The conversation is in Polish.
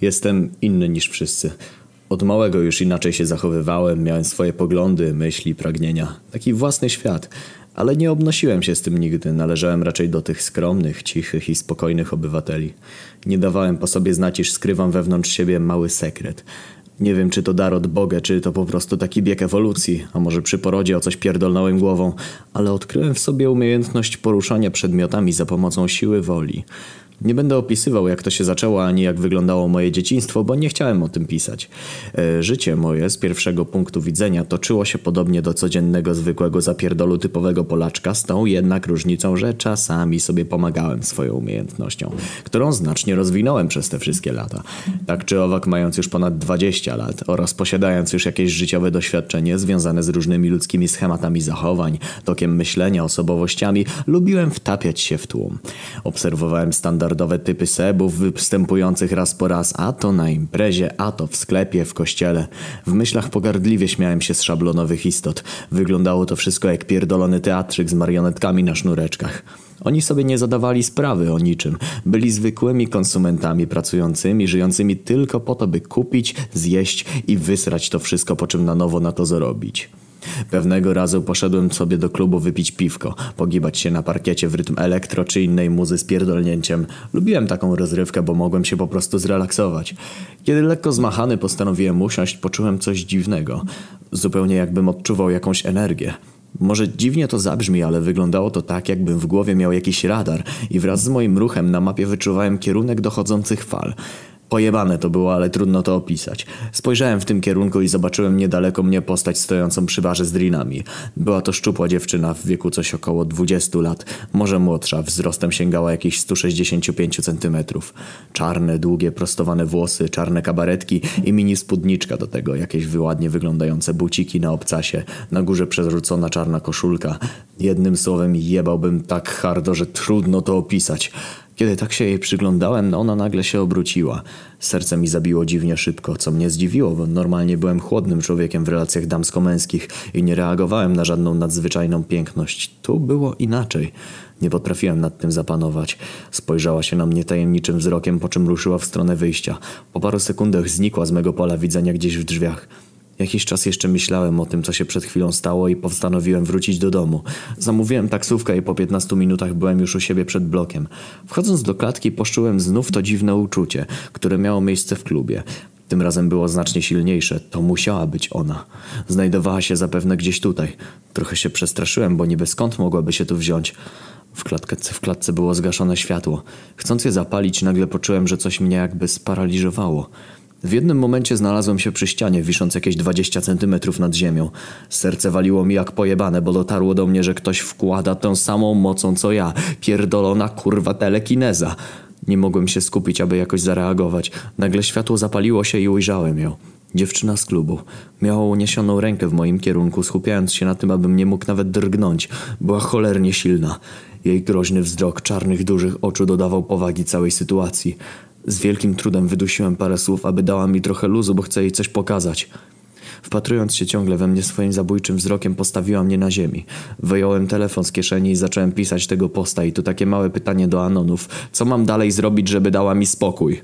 Jestem inny niż wszyscy. Od małego już inaczej się zachowywałem, miałem swoje poglądy, myśli, pragnienia. Taki własny świat. Ale nie obnosiłem się z tym nigdy, należałem raczej do tych skromnych, cichych i spokojnych obywateli. Nie dawałem po sobie znać, iż skrywam wewnątrz siebie mały sekret. Nie wiem, czy to dar od Boga, czy to po prostu taki bieg ewolucji, a może przy porodzie o coś pierdolnąłem głową, ale odkryłem w sobie umiejętność poruszania przedmiotami za pomocą siły woli. Nie będę opisywał, jak to się zaczęło, ani jak wyglądało moje dzieciństwo, bo nie chciałem o tym pisać. E, życie moje z pierwszego punktu widzenia toczyło się podobnie do codziennego, zwykłego zapierdolu typowego Polaczka, z tą jednak różnicą, że czasami sobie pomagałem swoją umiejętnością, którą znacznie rozwinąłem przez te wszystkie lata. Tak czy owak, mając już ponad 20 lat oraz posiadając już jakieś życiowe doświadczenie związane z różnymi ludzkimi schematami zachowań, tokiem myślenia, osobowościami, lubiłem wtapiać się w tłum. Obserwowałem standard standardowe typy sebów występujących raz po raz, a to na imprezie, a to w sklepie, w kościele. W myślach pogardliwie śmiałem się z szablonowych istot. Wyglądało to wszystko jak pierdolony teatrzyk z marionetkami na sznureczkach. Oni sobie nie zadawali sprawy o niczym. Byli zwykłymi konsumentami pracującymi, żyjącymi tylko po to, by kupić, zjeść i wysrać to wszystko, po czym na nowo na to zarobić. Pewnego razu poszedłem sobie do klubu wypić piwko, pogibać się na parkiecie w rytm elektro czy innej muzy z pierdolnięciem. Lubiłem taką rozrywkę, bo mogłem się po prostu zrelaksować. Kiedy lekko zmachany postanowiłem usiąść, poczułem coś dziwnego. Zupełnie jakbym odczuwał jakąś energię. Może dziwnie to zabrzmi, ale wyglądało to tak, jakbym w głowie miał jakiś radar i wraz z moim ruchem na mapie wyczuwałem kierunek dochodzących fal. Pojebane to było, ale trudno to opisać. Spojrzałem w tym kierunku i zobaczyłem niedaleko mnie postać stojącą przy barze z drinami. Była to szczupła dziewczyna w wieku coś około 20 lat, może młodsza, wzrostem sięgała jakieś 165 centymetrów. Czarne, długie, prostowane włosy, czarne kabaretki i mini spódniczka do tego, jakieś wyładnie wyglądające buciki na obcasie, na górze przezrzucona czarna koszulka. Jednym słowem jebałbym tak hardo, że trudno to opisać. Kiedy tak się jej przyglądałem, ona nagle się obróciła. Serce mi zabiło dziwnie szybko, co mnie zdziwiło, bo normalnie byłem chłodnym człowiekiem w relacjach damsko-męskich i nie reagowałem na żadną nadzwyczajną piękność. Tu było inaczej. Nie potrafiłem nad tym zapanować. Spojrzała się na mnie tajemniczym wzrokiem, po czym ruszyła w stronę wyjścia. Po paru sekundach znikła z mego pola widzenia gdzieś w drzwiach. Jakiś czas jeszcze myślałem o tym, co się przed chwilą stało i postanowiłem wrócić do domu. Zamówiłem taksówkę i po 15 minutach byłem już u siebie przed blokiem. Wchodząc do klatki poczułem znów to dziwne uczucie, które miało miejsce w klubie. Tym razem było znacznie silniejsze. To musiała być ona. Znajdowała się zapewne gdzieś tutaj. Trochę się przestraszyłem, bo niby skąd mogłaby się tu wziąć. W klatce, w klatce było zgaszone światło. Chcąc je zapalić, nagle poczułem, że coś mnie jakby sparaliżowało. W jednym momencie znalazłem się przy ścianie, wisząc jakieś 20 centymetrów nad ziemią. Serce waliło mi jak pojebane, bo dotarło do mnie, że ktoś wkłada tą samą mocą co ja. Pierdolona kurwa telekineza. Nie mogłem się skupić, aby jakoś zareagować. Nagle światło zapaliło się i ujrzałem ją. Dziewczyna z klubu. Miała uniesioną rękę w moim kierunku, skupiając się na tym, abym nie mógł nawet drgnąć. Była cholernie silna. Jej groźny wzrok czarnych, dużych oczu dodawał powagi całej sytuacji. Z wielkim trudem wydusiłem parę słów, aby dała mi trochę luzu, bo chcę jej coś pokazać. Wpatrując się ciągle we mnie swoim zabójczym wzrokiem, postawiła mnie na ziemi. Wyjąłem telefon z kieszeni i zacząłem pisać tego posta i tu takie małe pytanie do Anonów. Co mam dalej zrobić, żeby dała mi spokój?